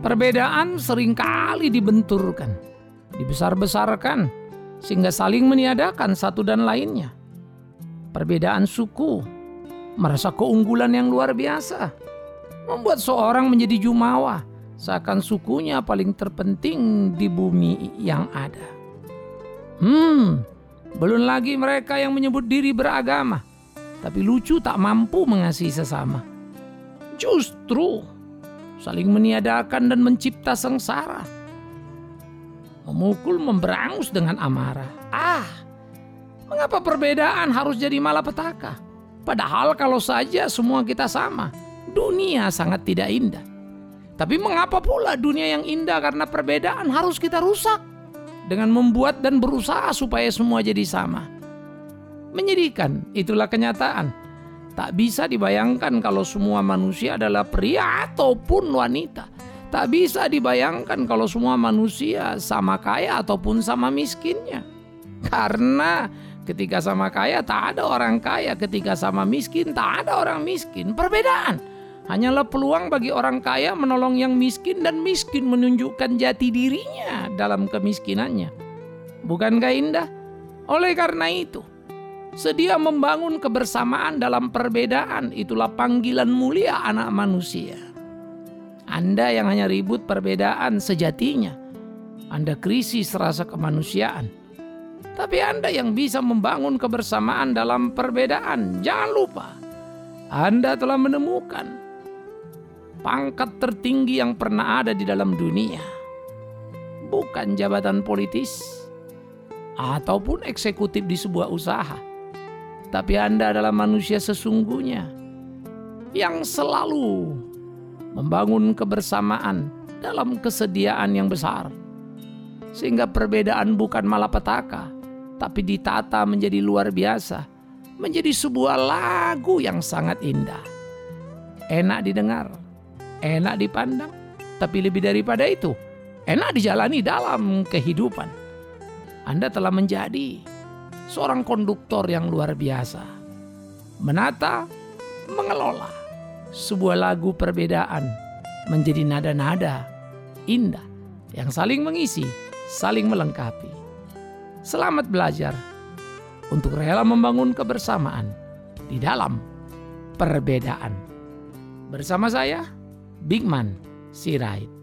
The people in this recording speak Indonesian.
Perbedaan sering kali dibenturkan, dibesar-besarkan, sehingga saling meniadakan satu dan lainnya. Perbedaan suku, merasa keunggulan yang luar biasa, membuat seorang menjadi jumawa, seakan sukunya paling terpenting di bumi yang ada. Hmm, belum lagi mereka yang menyebut diri beragama, tapi lucu tak mampu mengasihi sesama. Justru saling meniadakan dan mencipta sengsara memukul, memberangus dengan amarah. Ah, mengapa perbedaan harus jadi malapetaka? Padahal kalau saja semua kita sama, dunia sangat tidak indah. Tapi mengapa pula dunia yang indah karena perbedaan harus kita rusak? Dengan membuat dan berusaha supaya semua jadi sama. Menyedihkan, itulah kenyataan. Tak bisa dibayangkan kalau semua manusia adalah pria ataupun wanita Tak bisa dibayangkan kalau semua manusia sama kaya ataupun sama miskinnya. Karena ketika sama kaya tak ada orang kaya, ketika sama miskin tak ada orang miskin. Perbedaan hanyalah peluang bagi orang kaya menolong yang miskin dan miskin menunjukkan jati dirinya dalam kemiskinannya. Bukankah indah? Oleh karena itu, sedia membangun kebersamaan dalam perbedaan itulah panggilan mulia anak manusia. Anda yang hanya ribut perbedaan sejatinya. Anda krisis rasa kemanusiaan. Tapi Anda yang bisa membangun kebersamaan dalam perbedaan, jangan lupa Anda telah menemukan pangkat tertinggi yang pernah ada di dalam dunia. Bukan jabatan politis ataupun eksekutif di sebuah usaha. Tapi Anda adalah manusia sesungguhnya yang selalu membangun kebersamaan dalam kesediaan yang besar. Sehingga perbedaan bukan malapetaka, tapi ditata menjadi luar biasa, menjadi sebuah lagu yang sangat indah. Enak didengar, enak dipandang, tapi lebih daripada itu, enak dijalani dalam kehidupan. Anda telah menjadi seorang konduktor yang luar biasa. Menata, mengelola, sebuah lagu perbedaan menjadi nada-nada indah yang saling mengisi, saling melengkapi. Selamat belajar untuk rela membangun kebersamaan di dalam perbedaan. Bersama saya, Bigman Sirait.